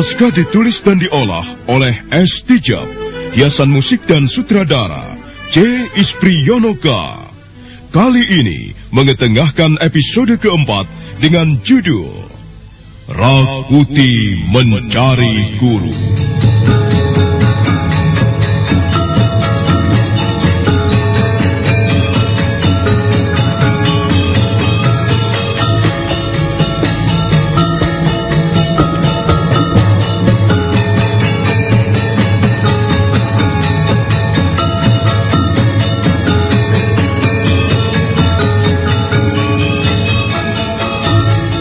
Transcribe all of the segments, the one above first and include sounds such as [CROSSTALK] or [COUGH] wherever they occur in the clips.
Naskah ditulis dan diolah oleh S. Tijab, hiasan musik dan sutradara C. Ispriyonoka. Kali ini mengetengahkan episode keempat dengan judul Rakuti Mencari Guru.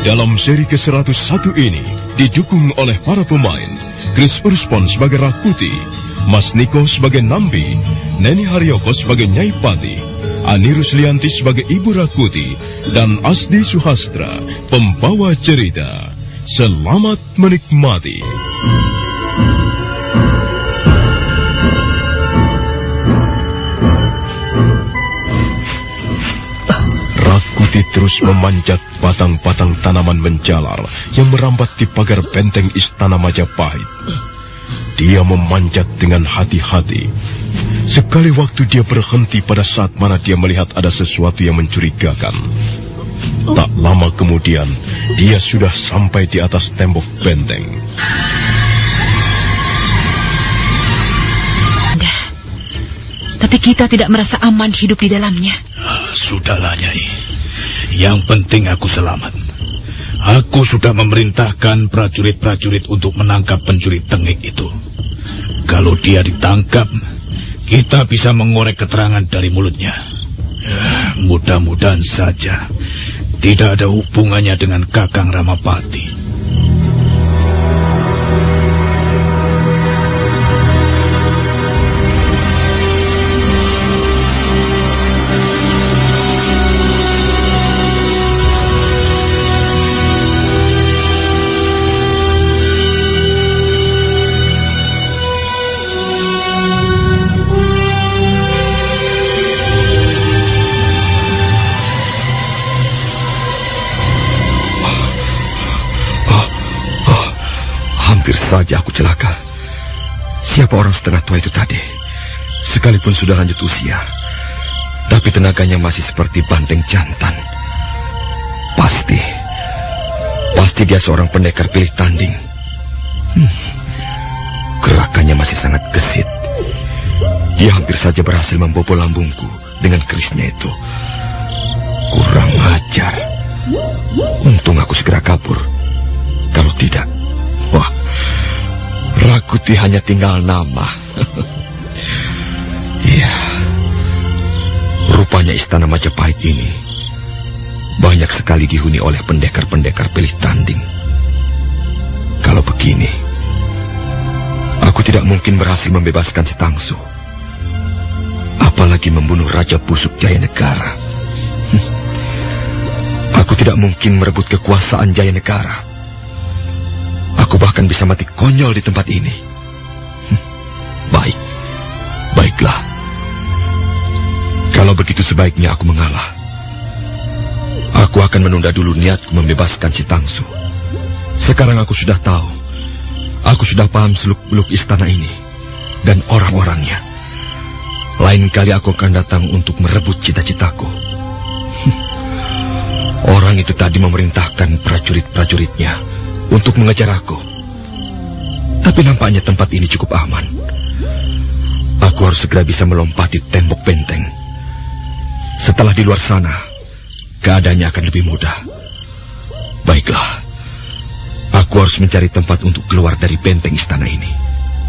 Dalam seri ke-101 ini didukung oleh para pemain Chris Urspon sebagai Rakuti, Mas Niko sebagai Nambi, Neni Haryoko sebagai Nyai Pati, Ani Ruslianti sebagai Ibu Rakuti, dan Asdi Suhastra, pembawa cerita. Selamat menikmati. Terus memanjat batang-batang tanaman menjalar yang merambat di pagar benteng istana Majapahit. Dia memanjat dengan hati-hati. Sekali waktu dia berhenti pada saat mana dia melihat ada sesuatu yang mencurigakan. Tak lama kemudian, dia sudah sampai di atas tembok benteng. Tapi kita tidak merasa aman hidup di dalamnya. Ah, sudahlah, Nyai. Yang penting aku selamat. Aku sudah memerintahkan prajurit-prajurit untuk menangkap pencuri tengik itu. Kalau dia ditangkap, kita bisa mengorek keterangan dari mulutnya. Ya, mudah-mudahan saja tidak ada hubungannya dengan Kakang Ramapati. Siapa orang setengah tua itu tadi? Sekalipun sudah lanjut usia, tapi tenaganya masih seperti banteng jantan. Pasti, pasti dia seorang pendekar pilih tanding. Hmm, gerakannya masih sangat gesit. Dia hampir saja berhasil membobol lambungku dengan kerisnya itu. Kurang ajar. Untung aku segera kabur. Kalau tidak, Rakuti hanya tinggal nama. [LAUGHS] Iya. Rupanya istana Majapahit ini banyak sekali dihuni oleh pendekar-pendekar pilih tanding. Kalau begini, aku tidak mungkin berhasil membebaskan si Tangsu. Apalagi membunuh Raja Busuk Jaya Negara. [LAUGHS] Aku tidak mungkin merebut kekuasaan Jaya Negara. Aku bahkan bisa mati konyol di tempat ini. Hm, baik, baiklah. Kalau begitu sebaiknya aku mengalah. Aku akan menunda dulu niatku membebaskan si Tangsu. Sekarang aku sudah tahu. Aku sudah paham seluk-beluk istana ini. Dan orang-orangnya. Lain kali aku akan datang untuk merebut cita-citaku. Hm, orang itu tadi memerintahkan prajurit-prajuritnya untuk mengejar aku. Tapi nampaknya tempat ini cukup aman. Aku harus segera bisa melompati tembok benteng. Setelah di luar sana, keadaannya akan lebih mudah. Baiklah, aku harus mencari tempat untuk keluar dari benteng istana ini.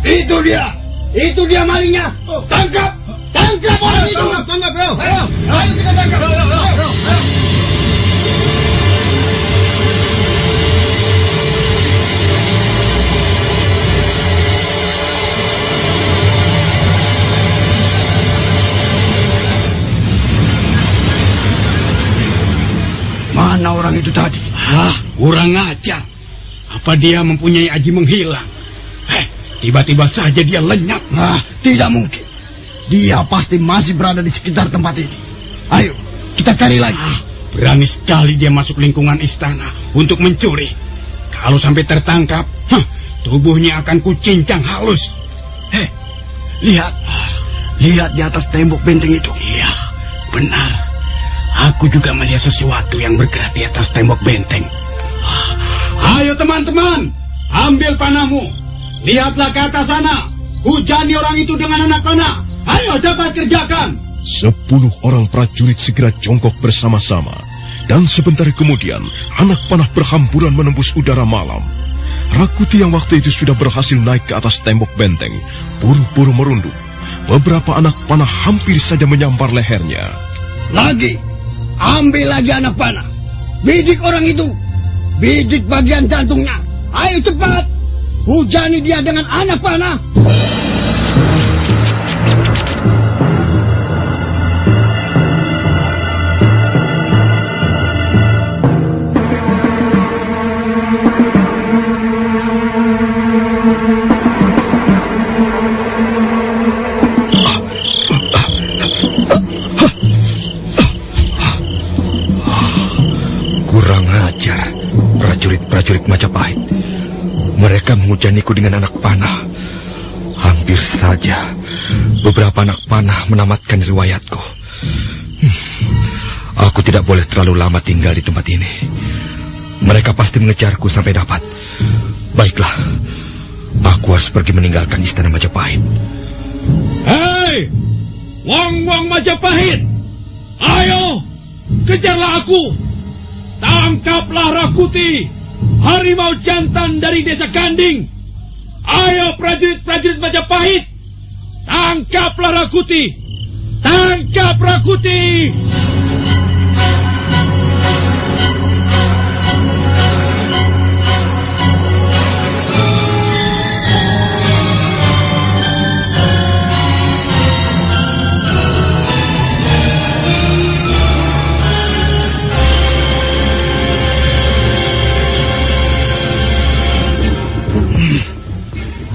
Itu dia! Itu dia malingnya! Tangkap! Tangkap orang itu! Tangkap, tangkap, bro! Ayo, ayo kita tangkap! Ayo, ayo, ayo. Mana Apa dia mempunyai aji menghilang? Eh, tiba-tiba saja dia lenyap. Ah, tidak mungkin. Dia pasti masih berada di sekitar tempat ini. Ayo, kita cari lagi. Ah, berani sekali dia masuk lingkungan istana untuk mencuri. Kalau sampai tertangkap, huh, tubuhnya akan kucincang halus. Hei, lihat. Lihat di atas tembok benteng itu. Iya, benar. Aku juga melihat sesuatu yang bergerak di atas tembok benteng. Ayo teman-teman, ambil panahmu. Lihatlah ke atas sana. Hujani orang itu dengan anak panah. Ayo cepat kerjakan. Sepuluh orang prajurit segera jongkok bersama-sama. Dan sebentar kemudian, anak panah berhamburan menembus udara malam. Rakuti yang waktu itu sudah berhasil naik ke atas tembok benteng, buru-buru merunduk. Beberapa anak panah hampir saja menyambar lehernya. Lagi. Ambil lagi anak panah. Bidik orang itu. Bidik bagian jantungnya. Ayo cepat. Hujani dia dengan anak panah. Prajurit-prajurit Majapahit. Mereka menghujaniku dengan anak panah. Hampir saja beberapa anak panah menamatkan riwayatku. Hmm, Aku tidak boleh terlalu lama tinggal di tempat ini. Mereka pasti mengejarku sampai dapat. Baiklah, aku harus pergi meninggalkan istana Majapahit. Hei, wong-wong Majapahit, ayo kejarlah aku. Tangkaplah Rakuti, harimau jantan dari desa Ganding. Ayo prajurit-prajurit Majapahit, tangkaplah Rakuti. Tangkap Rakuti.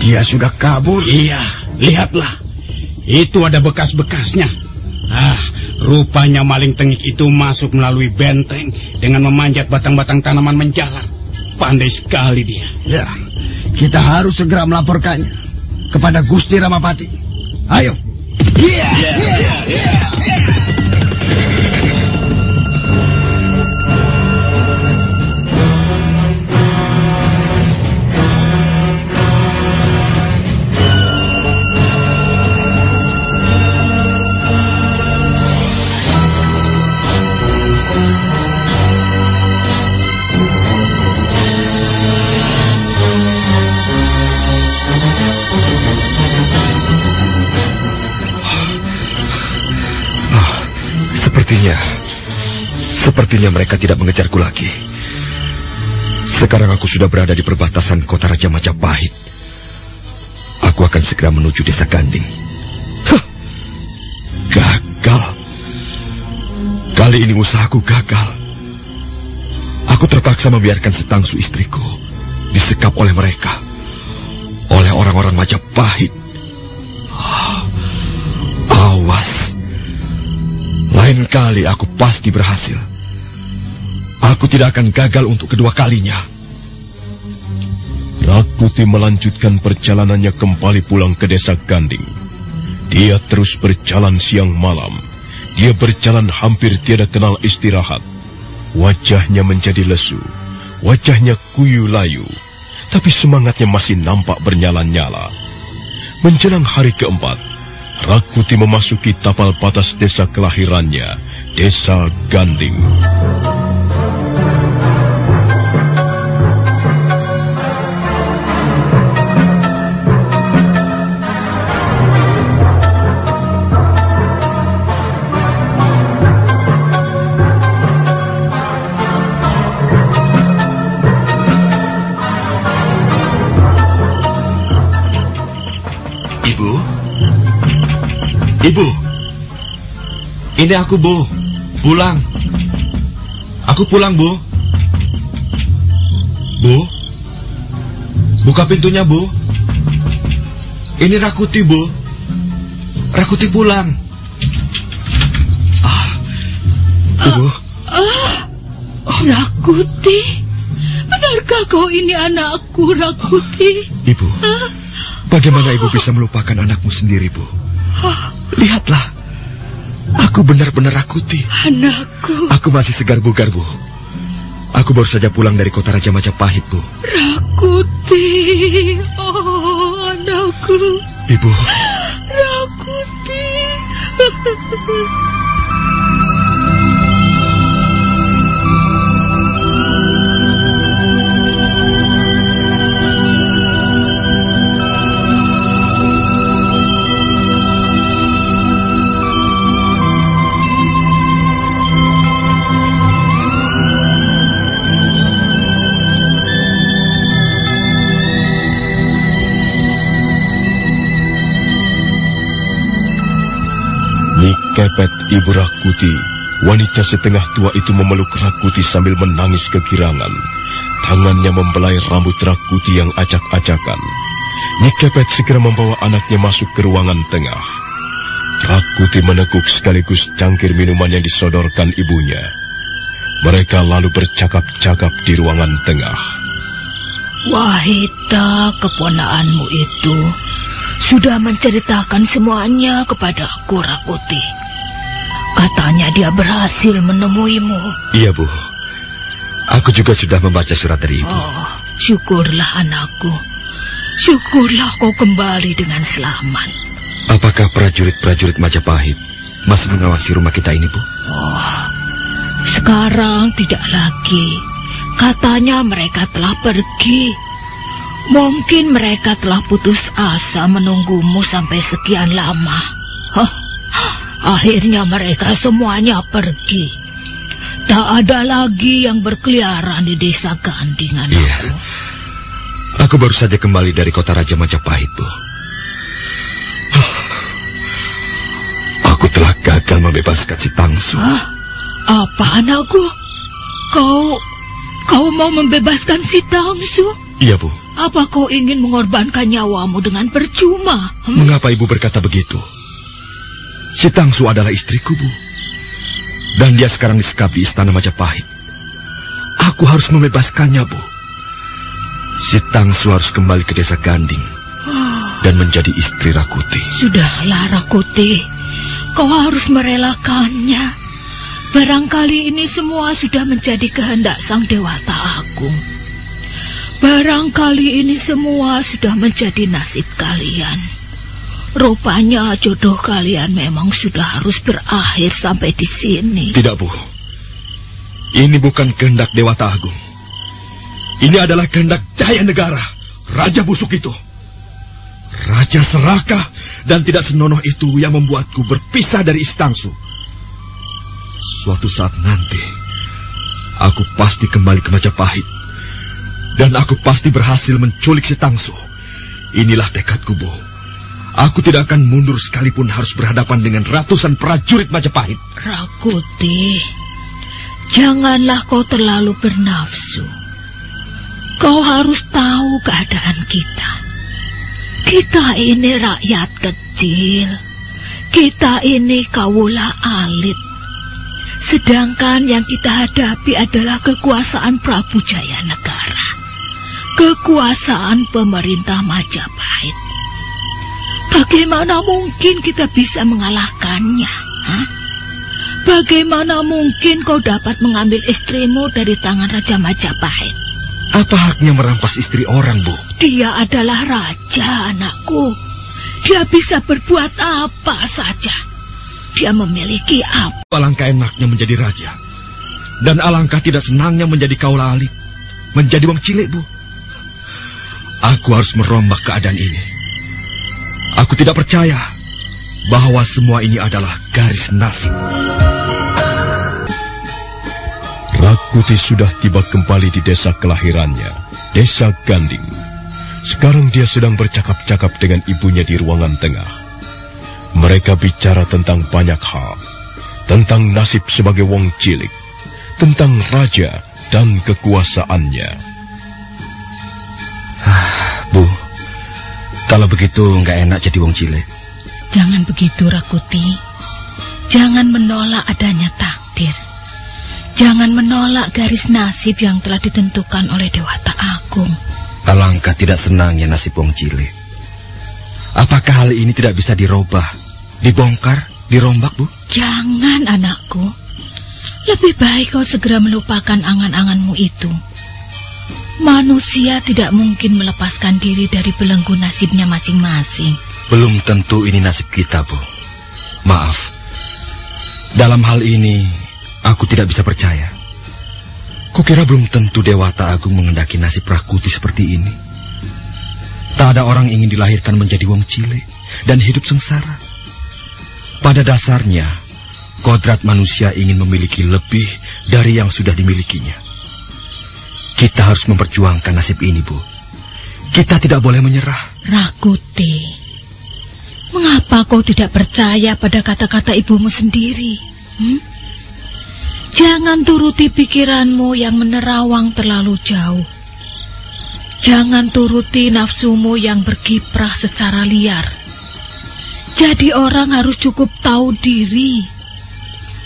Dia sudah kabur. Iya, lihatlah. Itu ada bekas-bekasnya. Ah, rupanya maling tengik itu masuk melalui benteng dengan memanjat batang-batang tanaman menjalar. Pandai sekali dia. Ya, kita harus segera melaporkannya kepada Gusti Ramapati. Ayo. Iya. iya, iya, iya. Ah, sepertinya mereka tidak mengejarku lagi. Sekarang aku sudah berada di perbatasan kota Raja Majapahit. Aku akan segera menuju desa Ganding. Hah, gagal. Kali ini usahaku gagal. Aku terpaksa membiarkan setangsu istriku disekap oleh mereka. Oleh orang-orang Majapahit. Ah, awas. Lain kali aku pasti berhasil. Aku tidak akan gagal untuk kedua kalinya. Rakuti melanjutkan perjalanannya kembali pulang ke desa Ganding. Dia terus berjalan siang malam. Dia berjalan hampir tiada kenal istirahat. Wajahnya menjadi lesu. Wajahnya kuyu layu. Tapi semangatnya masih nampak bernyala-nyala. Menjelang hari keempat, Rakuti memasuki tapal batas desa kelahirannya, desa Ganding. Ibu? Ini aku, Bu. Pulang. Aku pulang, Bu. Bu? Buka pintunya, Bu. Ini Rakuti, Bu. Rakuti pulang. Ah. Ibu. Rakuti, Benarkah kau ini anakku, Rakuti? Ibu, bagaimana ibu bisa melupakan anakmu sendiri, Bu? Lihatlah, aku benar-benar Rakuti. Anakku, Aku masih segar bugar, Bu. Aku baru saja pulang dari kota Raja Majapahit, Bu. Rakuti. Oh, anakku, Ibu, Rakuti. [LAUGHS] Kepet Ibu Rakuti, wanita setengah tua itu memeluk Rakuti sambil menangis kegirangan. Tangannya membelai rambut Rakuti yang acak-acakan. Nyi Kepet segera membawa anaknya masuk ke ruangan tengah. Rakuti menekuk sekaligus cangkir minuman yang disodorkan ibunya. Mereka lalu bercakap-cakap di ruangan tengah. Wahida, keponaanmu itu sudah menceritakan semuanya kepada aku, Rakuti. Katanya dia berhasil menemuimu. iya, Bu. Aku juga sudah membaca surat dari ibu. Oh, syukurlah anakku. Syukurlah kau kembali dengan selamat. Apakah prajurit-prajurit Majapahit masih mengawasi rumah kita ini, Bu? Oh, sekarang tidak lagi. Katanya mereka telah pergi. Mungkin mereka telah putus asa menunggumu sampai sekian lama. Hah, akhirnya mereka semuanya pergi. Tak ada lagi yang berkeliaran di desa Gandingan Iya. aku. Aku baru saja kembali dari kota Raja Majapahit, Bu. Aku telah gagal membebaskan si Tangsu. Hah? Apa anakku? Kau kau mau membebaskan si Tangsu? Iya, Bu. Apa kau ingin mengorbankan nyawamu dengan percuma? Hmm? Mengapa ibu berkata begitu? Si Tangsu adalah istriku, Bu. Dan dia sekarang disekap di istana Majapahit. Aku harus membebaskannya, Bu. Si Tangsu harus kembali ke desa Ganding dan menjadi istri Rakuti. Sudahlah, Rakuti. Kau harus merelakannya. Barangkali ini semua sudah menjadi kehendak Sang Dewata Agung. Barangkali ini semua sudah menjadi nasib kalian. Rupanya jodoh kalian memang sudah harus berakhir sampai di sini. Tidak, Bu. Ini bukan kehendak Dewata Agung. Ini adalah kehendak Jaya Negara, Raja Busuk itu. Raja serakah dan tidak senonoh itu yang membuatku berpisah dari Istangsu. Suatu saat nanti, aku pasti kembali ke Majapahit. Dan aku pasti berhasil menculik si Tangsu. Inilah tekadku, Bu. Aku tidak akan mundur sekalipun harus berhadapan dengan ratusan prajurit Majapahit. Rakuti, janganlah kau terlalu bernafsu. Kau harus tahu keadaan kita. Kita ini rakyat kecil. Kita ini kawula alit. Sedangkan yang kita hadapi adalah kekuasaan Prabu Jaya Negara. Kekuasaan pemerintah Majapahit. Bagaimana mungkin kita bisa mengalahkannya? Hah? Bagaimana mungkin kau dapat mengambil istrimu dari tangan Raja Majapahit? Apa haknya merampas istri orang, Bu? Dia adalah raja, anakku. Dia bisa berbuat apa saja. Dia memiliki apa? Alangkah enaknya menjadi raja. Dan alangkah tidak senangnya menjadi kaula alit. Menjadi wong cilik, Bu. Aku harus merombak keadaan ini. Aku tidak percaya bahwa semua ini adalah garis nasib. Rakuti sudah tiba kembali di desa kelahirannya, desa Ganding. Sekarang dia sedang bercakap-cakap dengan ibunya di ruangan tengah. Mereka bicara tentang banyak hal, tentang nasib sebagai wong cilik, tentang raja dan kekuasaannya. Bu, kalau begitu nggak enak jadi wong cilik. Jangan begitu, Rakuti. Jangan menolak adanya takdir. Jangan menolak garis nasib yang telah ditentukan oleh Dewata Agung. Alangkah tidak senangnya nasib Wong Cile. Apakah hal ini tidak bisa dirubah, dibongkar, dirombak, Bu? Jangan, anakku. Lebih baik kau segera melupakan angan-anganmu itu. Manusia tidak mungkin melepaskan diri dari belenggu nasibnya masing-masing. Belum tentu ini nasib kita, Bu. Maaf. Dalam hal ini, Aku tidak bisa percaya. Kukira belum tentu Dewata Agung mengendaki nasib Rakuti seperti ini. Tak ada orang ingin dilahirkan menjadi wong cile dan hidup sengsara. Pada dasarnya, kodrat manusia ingin memiliki lebih dari yang sudah dimilikinya. Kita harus memperjuangkan nasib ini, Bu. Kita tidak boleh menyerah. Rakuti, mengapa kau tidak percaya pada kata-kata ibumu sendiri? Hmm? Jangan turuti pikiranmu yang menerawang terlalu jauh. Jangan turuti nafsumu yang berkiprah secara liar. Jadi orang harus cukup tahu diri.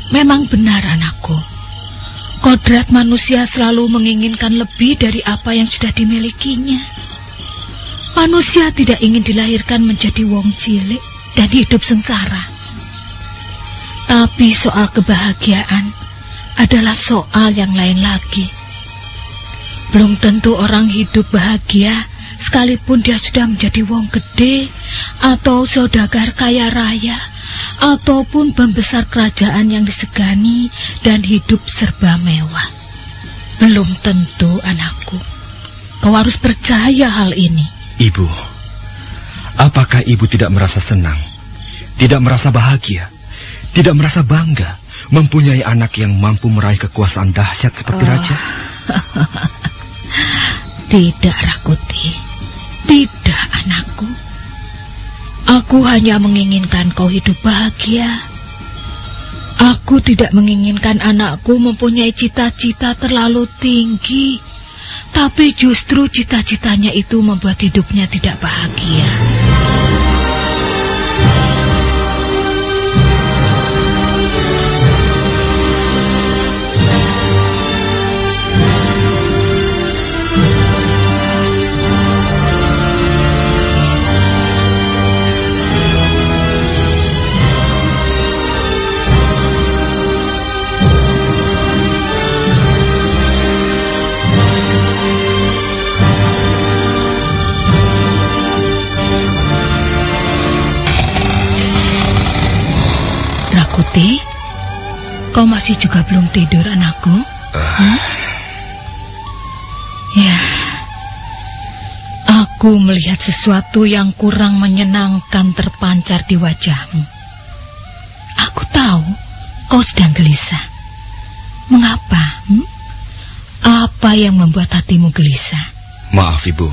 Memang benar anakku. Kodrat manusia selalu menginginkan lebih dari apa yang sudah dimilikinya. Manusia tidak ingin dilahirkan menjadi wong cilik dan hidup sengsara. Tapi soal kebahagiaan, adalah soal yang lain lagi. Belum tentu orang hidup bahagia sekalipun dia sudah menjadi wong gede atau saudagar kaya raya ataupun pembesar kerajaan yang disegani dan hidup serba mewah. Belum tentu anakku. Kau harus percaya hal ini. Ibu, apakah ibu tidak merasa senang? Tidak merasa bahagia? Tidak merasa bangga mempunyai anak yang mampu meraih kekuasaan dahsyat seperti oh. raja? [LAUGHS] Tidak, Rakuti. Tidak, anakku. Aku hanya menginginkan kau hidup bahagia. Aku tidak menginginkan anakku mempunyai cita-cita terlalu tinggi. Tapi justru cita-citanya itu membuat hidupnya tidak bahagia. Kuti, kau masih juga belum tidur anakku? Uh. Hmm? Ya, aku melihat sesuatu yang kurang menyenangkan terpancar di wajahmu. Aku tahu kau sedang gelisah. Mengapa? Hmm? Apa yang membuat hatimu gelisah? Maaf, Ibu.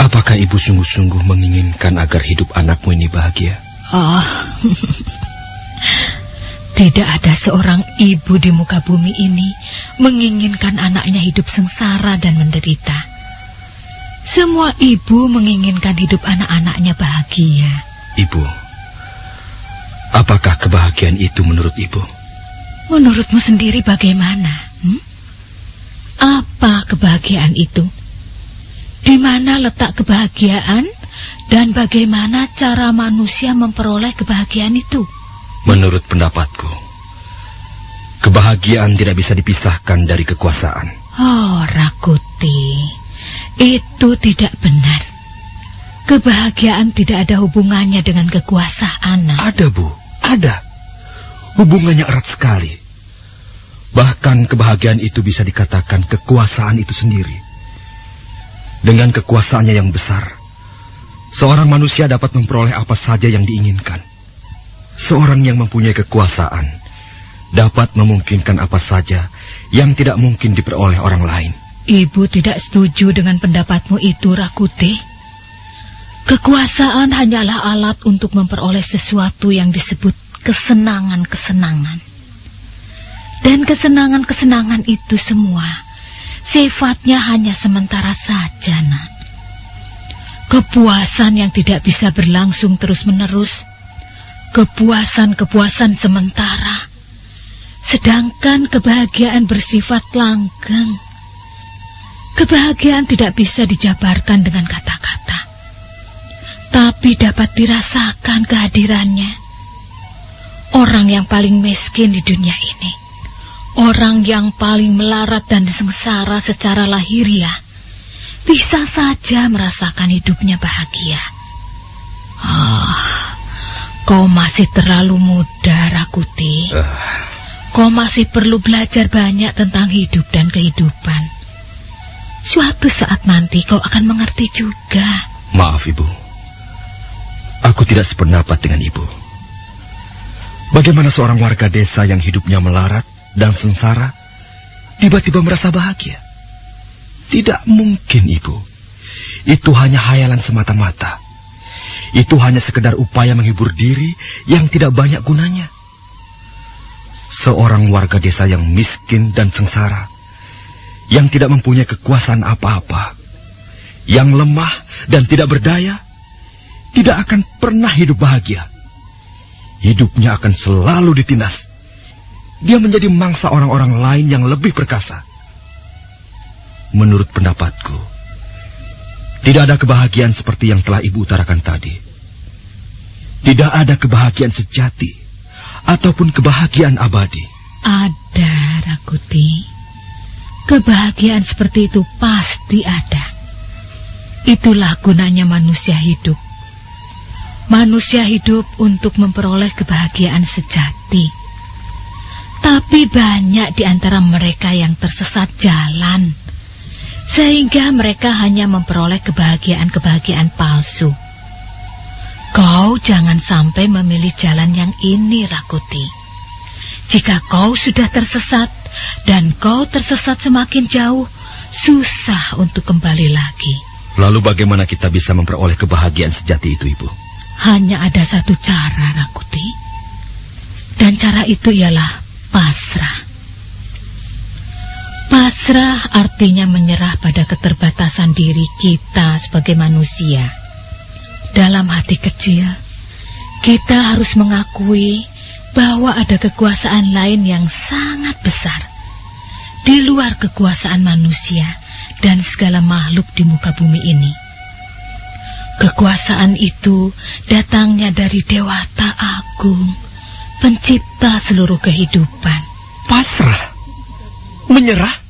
Apakah Ibu sungguh-sungguh menginginkan agar hidup anakmu ini bahagia? Oh, tidak ada seorang ibu di muka bumi ini menginginkan anaknya hidup sengsara dan menderita. Semua ibu menginginkan hidup anak-anaknya bahagia. Ibu, apakah kebahagiaan itu menurut ibu? Menurutmu sendiri bagaimana? Hmm? Apa kebahagiaan itu? Di mana letak kebahagiaan dan bagaimana cara manusia memperoleh kebahagiaan itu? Menurut pendapatku, kebahagiaan tidak bisa dipisahkan dari kekuasaan. Oh, Rakuti, itu tidak benar. Kebahagiaan tidak ada hubungannya dengan kekuasaan. Ada, Bu. Ada. Hubungannya erat sekali. Bahkan kebahagiaan itu bisa dikatakan kekuasaan itu sendiri. Dengan kekuasaannya yang besar, seorang manusia dapat memperoleh apa saja yang diinginkan. Seorang yang mempunyai kekuasaan dapat memungkinkan apa saja yang tidak mungkin diperoleh orang lain. Ibu tidak setuju dengan pendapatmu itu, Rakuti. Kekuasaan hanyalah alat untuk memperoleh sesuatu yang disebut kesenangan-kesenangan. Dan kesenangan-kesenangan itu semua sifatnya hanya sementara saja, nak. Kepuasan yang tidak bisa berlangsung terus-menerus, kepuasan-kepuasan sementara, Sedangkan kebahagiaan bersifat langgeng. Kebahagiaan tidak bisa dijabarkan dengan kata-kata. Tapi dapat dirasakan kehadirannya. Orang yang paling miskin di dunia ini. Orang yang paling melarat dan sengsara secara lahiriah. Bisa saja merasakan hidupnya bahagia. Ah, kau masih terlalu muda, Rakuti. Uh. Kau masih perlu belajar banyak tentang hidup dan kehidupan. Suatu saat nanti kau akan mengerti juga. Maaf, Ibu. Aku tidak sependapat dengan Ibu. Bagaimana seorang warga desa yang hidupnya melarat dan sengsara tiba-tiba merasa bahagia? Tidak mungkin, Ibu. Itu hanya hayalan semata-mata. Itu hanya sekedar upaya menghibur diri yang tidak banyak gunanya. Seorang warga desa yang miskin dan sengsara, yang tidak mempunyai kekuasaan apa-apa, yang lemah dan tidak berdaya, tidak akan pernah hidup bahagia. Hidupnya akan selalu ditindas. Dia menjadi mangsa orang-orang lain yang lebih perkasa. Menurut pendapatku, tidak ada kebahagiaan seperti yang telah Ibu utarakan tadi. Tidak ada kebahagiaan sejati ataupun kebahagiaan abadi. Ada, Rakuti. Kebahagiaan seperti itu pasti ada. Itulah gunanya manusia hidup. Manusia hidup untuk memperoleh kebahagiaan sejati. Tapi banyak di antara mereka yang tersesat jalan. Sehingga mereka hanya memperoleh kebahagiaan-kebahagiaan palsu. Kau jangan sampai memilih jalan yang ini, Rakuti. Jika kau sudah tersesat dan kau tersesat semakin jauh, susah untuk kembali lagi. Lalu bagaimana kita bisa memperoleh kebahagiaan sejati itu, Ibu? Hanya ada satu cara, Rakuti. Dan cara itu ialah pasrah. Pasrah artinya menyerah pada keterbatasan diri kita sebagai manusia. Dalam hati kecil, kita harus mengakui bahwa ada kekuasaan lain yang sangat besar di luar kekuasaan manusia dan segala makhluk di muka bumi ini. Kekuasaan itu datangnya dari Dewata Agung, pencipta seluruh kehidupan. Pasrah? Menyerah?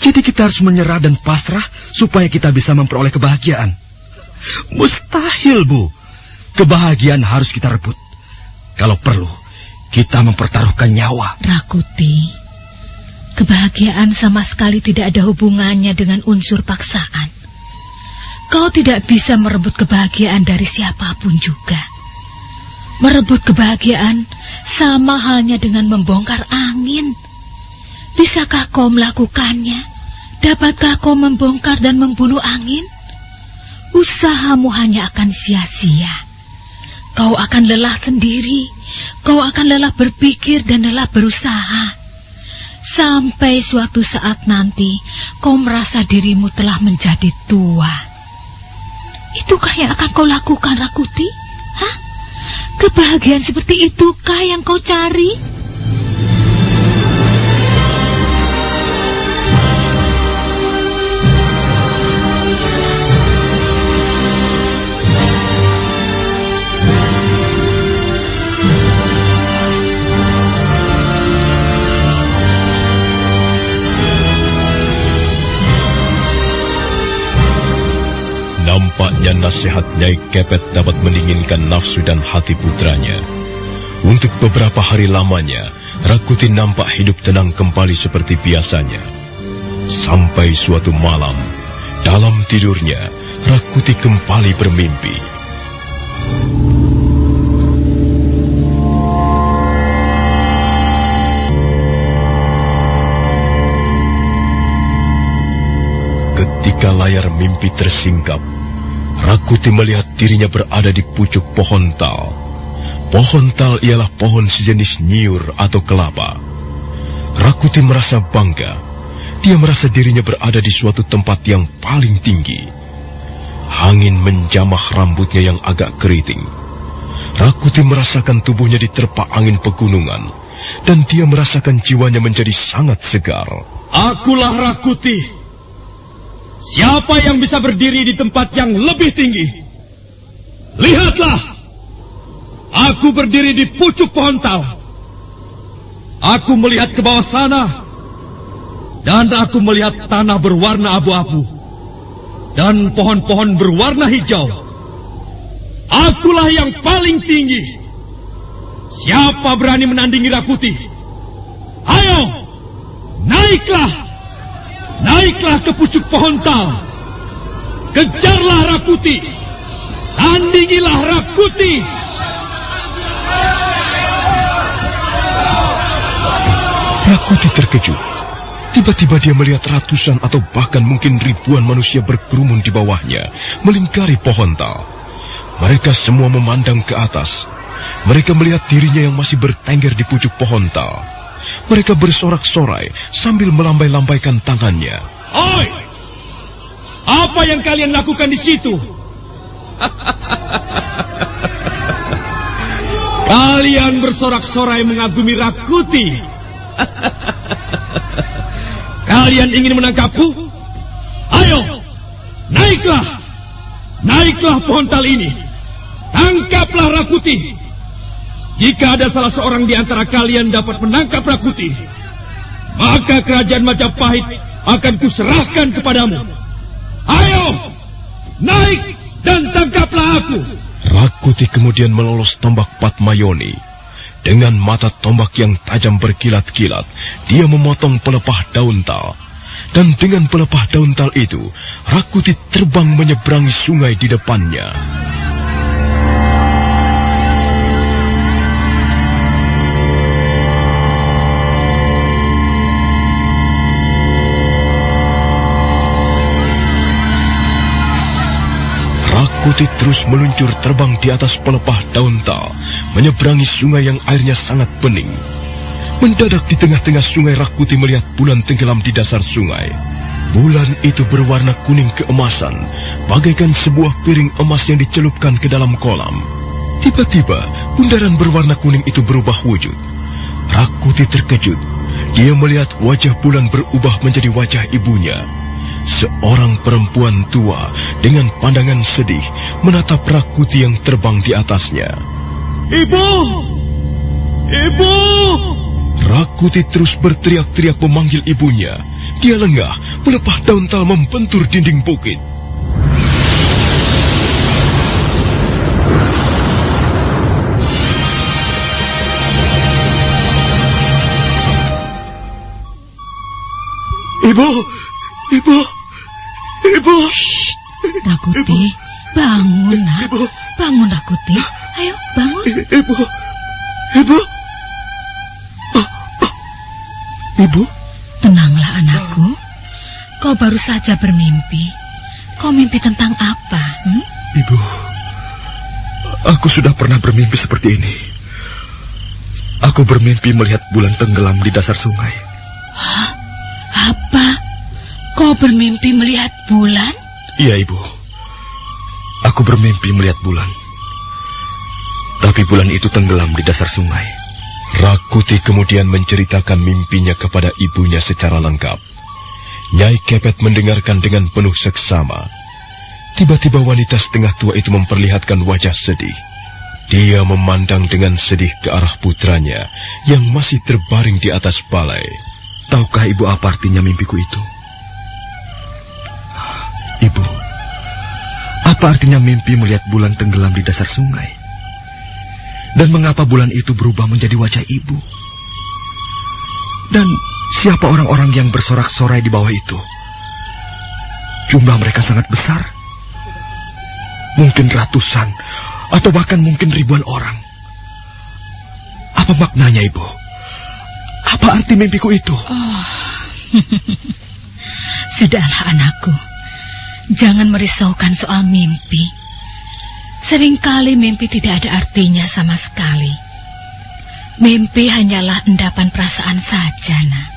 Jadi kita harus menyerah dan pasrah supaya kita bisa memperoleh kebahagiaan. Mustahil, Bu. Kebahagiaan harus kita rebut. Kalau perlu, kita mempertaruhkan nyawa. Rakuti, kebahagiaan sama sekali tidak ada hubungannya dengan unsur paksaan. Kau tidak bisa merebut kebahagiaan dari siapa pun juga. Merebut kebahagiaan sama halnya dengan membongkar angin. Bisakah kau melakukannya? Dapatkah kau membongkar dan membunuh angin? Usahamu hanya akan sia-sia. Kau akan lelah sendiri. Kau akan lelah berpikir dan lelah berusaha. Sampai suatu saat nanti kau merasa dirimu telah menjadi tua. Itukah yang akan kau lakukan, Rakuti? Hah? Kebahagiaan seperti itukah yang kau cari? Nampaknya nasihat Nyai Kepet dapat mendinginkan nafsu dan hati putranya. Untuk beberapa hari lamanya, Rakuti nampak hidup tenang kembali seperti biasanya. Sampai suatu malam, dalam tidurnya, Rakuti kembali bermimpi. Ketika layar mimpi tersingkap, Rakuti melihat dirinya berada di pucuk pohon tal. Pohon tal ialah pohon sejenis nyiur atau kelapa. Rakuti merasa bangga. Dia merasa dirinya berada di suatu tempat yang paling tinggi. Angin menjamah rambutnya yang agak keriting. Rakuti merasakan tubuhnya diterpa angin pegunungan dan dia merasakan jiwanya menjadi sangat segar. Akulah Rakuti. Siapa yang bisa berdiri di tempat yang lebih tinggi? Lihatlah. Aku berdiri di pucuk pohon tal. Aku melihat ke bawah sana. Dan aku melihat tanah berwarna abu-abu. Dan pohon-pohon berwarna hijau. Akulah yang paling tinggi. Siapa berani menandingi Rakuti? Ayo, naiklah. Naiklah ke pucuk pohon tal. Kejarlah Rakuti. Tandingilah Rakuti. Rakuti terkejut. Tiba-tiba dia melihat ratusan atau bahkan mungkin ribuan manusia berkerumun di bawahnya, melingkari pohon tal. Mereka semua memandang ke atas. Mereka melihat dirinya yang masih bertengger di pucuk pohon tal. Mereka bersorak-sorai sambil melambai-lambaikan tangannya. Oi! Apa yang kalian lakukan di situ? kalian bersorak-sorai mengagumi Rakuti. Kalian ingin menangkapku? Ayo, naiklah. Naiklah pohon tal ini. Tangkaplah Rakuti. Jika ada salah seorang di antara kalian dapat menangkap Rakuti, maka kerajaan Majapahit akan kuserahkan kepadamu. Ayo, naik dan tangkaplah aku. Rakuti kemudian melolos tombak Patmayoni. Dengan mata tombak yang tajam berkilat-kilat, dia memotong pelepah daun tal. Dan dengan pelepah daun tal itu, Rakuti terbang menyeberangi sungai di depannya. Rakuti terus meluncur terbang di atas pelepah daun tal, menyeberangi sungai yang airnya sangat bening. Mendadak di tengah-tengah sungai Rakuti melihat bulan tenggelam di dasar sungai. Bulan itu berwarna kuning keemasan, bagaikan sebuah piring emas yang dicelupkan ke dalam kolam. Tiba-tiba, bundaran berwarna kuning itu berubah wujud. Rakuti terkejut. Dia melihat wajah bulan berubah menjadi wajah ibunya. Seorang perempuan tua dengan pandangan sedih menatap Rakuti yang terbang di atasnya. Ibu! Ibu! Rakuti terus berteriak-teriak memanggil ibunya. Dia lengah, melepah daun tal membentur dinding bukit. Ibu, ibu, ibu. Rakuti, bangun nak. Ibu. Bangun Rakuti. Ayo bangun. I- Ibu, ibu. Oh, oh. Ibu, Tenanglah anakku. Kau baru saja bermimpi. Kau mimpi tentang apa? hmm? ibu. Aku sudah pernah bermimpi seperti ini. Aku bermimpi melihat bulan tenggelam di dasar sungai. Hah? Apa? Kau bermimpi melihat bulan? Iya, Ibu. Aku bermimpi melihat bulan. Tapi bulan itu tenggelam di dasar sungai. Rakuti kemudian menceritakan mimpinya kepada ibunya secara lengkap. Nyai Kepet mendengarkan dengan penuh seksama. Tiba-tiba wanita setengah tua itu memperlihatkan wajah sedih. Dia memandang dengan sedih ke arah putranya yang masih terbaring di atas balai. Tahukah Ibu apa artinya mimpiku itu? Ibu, apa artinya mimpi melihat bulan tenggelam di dasar sungai? Dan mengapa bulan itu berubah menjadi wajah Ibu? Dan siapa orang-orang yang bersorak-sorai di bawah itu? Jumlah mereka sangat besar. Mungkin ratusan, atau bahkan mungkin ribuan orang. Apa maknanya, Ibu? Apa arti mimpiku itu? Oh. [LAUGHS] Sudahlah anakku. Jangan merisaukan soal mimpi. Seringkali mimpi tidak ada artinya sama sekali. Mimpi hanyalah endapan perasaan saja, nak.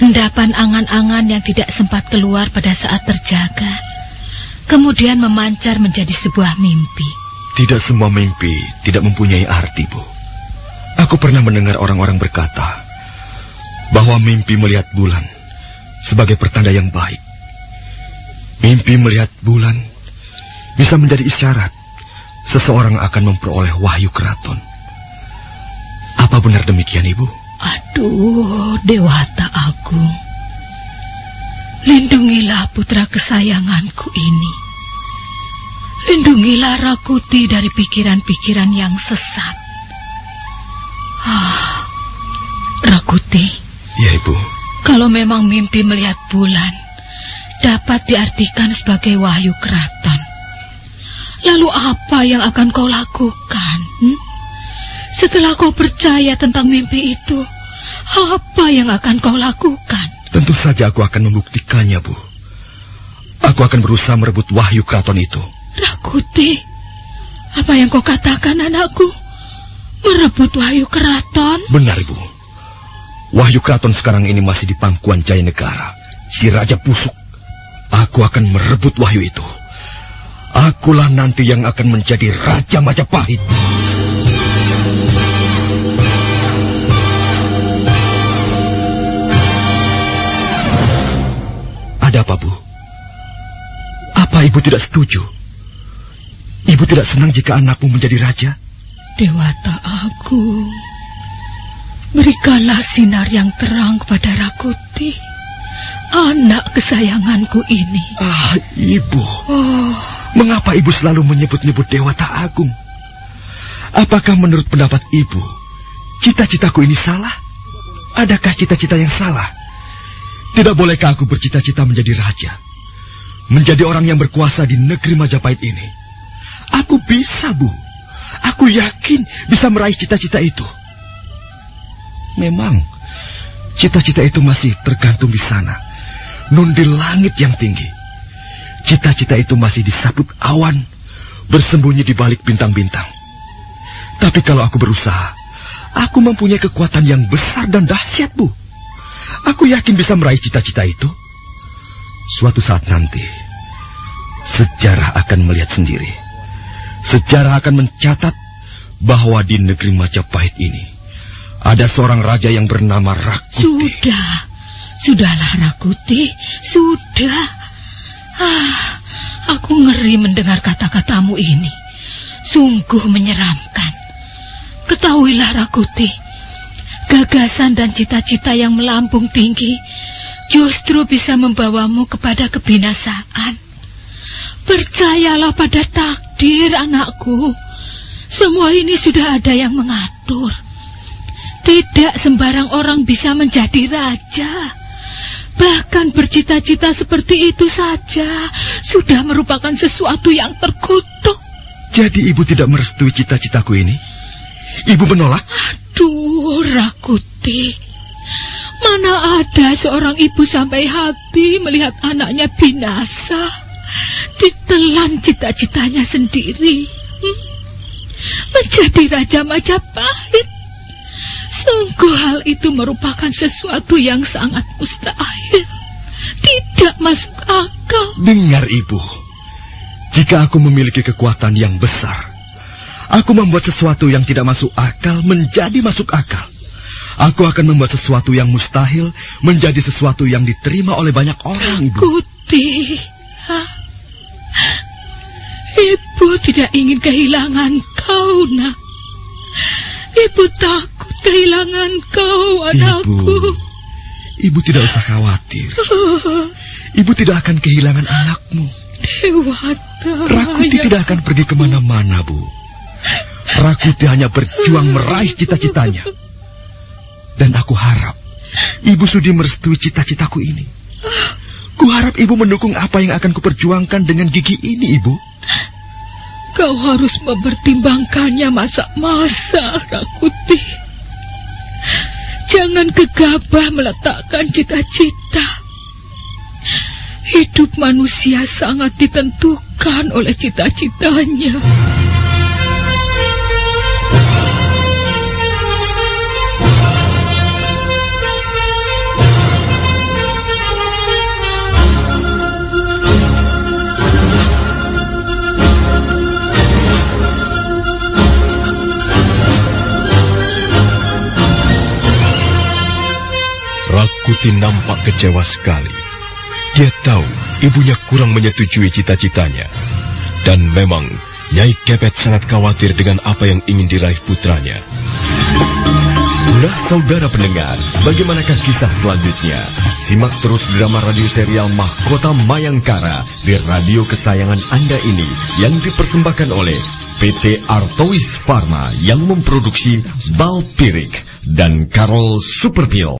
Endapan angan-angan yang tidak sempat keluar pada saat terjaga. Kemudian memancar menjadi sebuah mimpi. Tidak semua mimpi tidak mempunyai arti, Bu. Aku pernah mendengar orang-orang berkata bahwa mimpi melihat bulan sebagai pertanda yang baik. Mimpi melihat bulan bisa menjadi isyarat seseorang akan memperoleh wahyu keraton. Apa benar demikian, Ibu? Aduh, Dewata Agung. Lindungilah putra kesayanganku ini. Lindungilah Rakuti dari pikiran-pikiran yang sesat. Ah, Rakuti. Ya, Ibu. Kalau memang mimpi melihat bulan dapat diartikan sebagai wahyu keraton. Lalu apa yang akan kau lakukan? Hmm? Setelah kau percaya tentang mimpi itu, apa yang akan kau lakukan? Tentu saja aku akan membuktikannya, Bu. Aku akan berusaha merebut wahyu keraton itu. Rakuti, apa yang kau katakan anakku? Merebut wahyu keraton? Benar, Ibu. Wahyu keraton sekarang ini masih di pangkuan Jaya Negara, si Raja Pusuk. Aku akan merebut wahyu itu. Akulah nanti yang akan menjadi Raja Majapahit. Ada apa, Bu? Apa Ibu tidak setuju? Ibu tidak senang jika anakmu menjadi raja? Dewata Agung, berikanlah sinar yang terang kepada Rakuti, anak kesayanganku ini. Ah, Ibu. Oh, Mengapa Ibu selalu menyebut-nyebut Dewata Agung? Apakah menurut pendapat Ibu, cita-citaku ini salah? Adakah cita-cita yang salah? Tidak bolehkah aku bercita-cita menjadi raja? Menjadi orang yang berkuasa di negeri Majapahit ini? Aku bisa, Bu. Aku yakin bisa meraih cita-cita itu. Memang, cita-cita itu masih tergantung di sana. Nun di langit yang tinggi. Cita-cita itu masih disaput awan, bersembunyi di balik bintang-bintang. Tapi kalau aku berusaha, aku mempunyai kekuatan yang besar dan dahsyat, Bu. Aku yakin bisa meraih cita-cita itu. Suatu saat nanti, sejarah akan melihat sendiri. Sejarah akan mencatat bahwa di negeri Majapahit ini ada seorang raja yang bernama Rakuti. sudah. Sudahlah Rakuti, sudah. Ah, aku ngeri mendengar kata-katamu ini. Sungguh menyeramkan. Ketahuilah Rakuti, gagasan dan cita-cita yang melambung tinggi justru bisa membawamu kepada kebinasaan. Percayalah pada takdir anakku. Semua ini sudah ada yang mengatur. Tidak sembarang orang bisa menjadi raja. Bahkan bercita-cita seperti itu saja sudah merupakan sesuatu yang terkutuk. Jadi ibu tidak merestui cita-citaku ini? Ibu menolak? Aduh, Rakuti. Mana ada seorang ibu sampai hati melihat anaknya binasa. Ditelan cita-citanya sendiri. Hmm? Menjadi Raja Majapahit. Sungguh hal itu merupakan sesuatu yang sangat mustahil. Tidak masuk akal. Dengar ibu. Jika aku memiliki kekuatan yang besar, aku membuat sesuatu yang tidak masuk akal menjadi masuk akal. Aku akan membuat sesuatu yang mustahil menjadi sesuatu yang diterima oleh banyak orang, Ibu. Kuti. Ibu tidak ingin kehilangan kau, nak. Ibu takut kehilangan kau, anakku. Ibu, Ibu tidak usah khawatir. Ibu tidak akan kehilangan anakmu. Dewata. Rakuti ya. tidak akan pergi ke mana-mana, Bu. Rakuti hanya berjuang meraih cita-citanya. Dan aku harap Ibu sudi merestui cita-citaku ini. Kuharap Ibu mendukung apa yang akan kuperjuangkan dengan gigi ini, Ibu. Kau harus mempertimbangkannya masa-masa, Rakuti. Jangan gegabah meletakkan cita-cita. Hidup manusia sangat ditentukan oleh cita-citanya. Artoti nampak kecewa sekali. Dia tahu ibunya kurang menyetujui cita-citanya. Dan memang Nyai Kepet sangat khawatir dengan apa yang ingin diraih putranya. Nah, saudara pendengar, bagaimanakah kisah selanjutnya? Simak terus drama radio serial Mahkota Mayangkara di radio kesayangan Anda ini yang dipersembahkan oleh PT Artois Pharma yang memproduksi Balpirik dan Carol Superpil.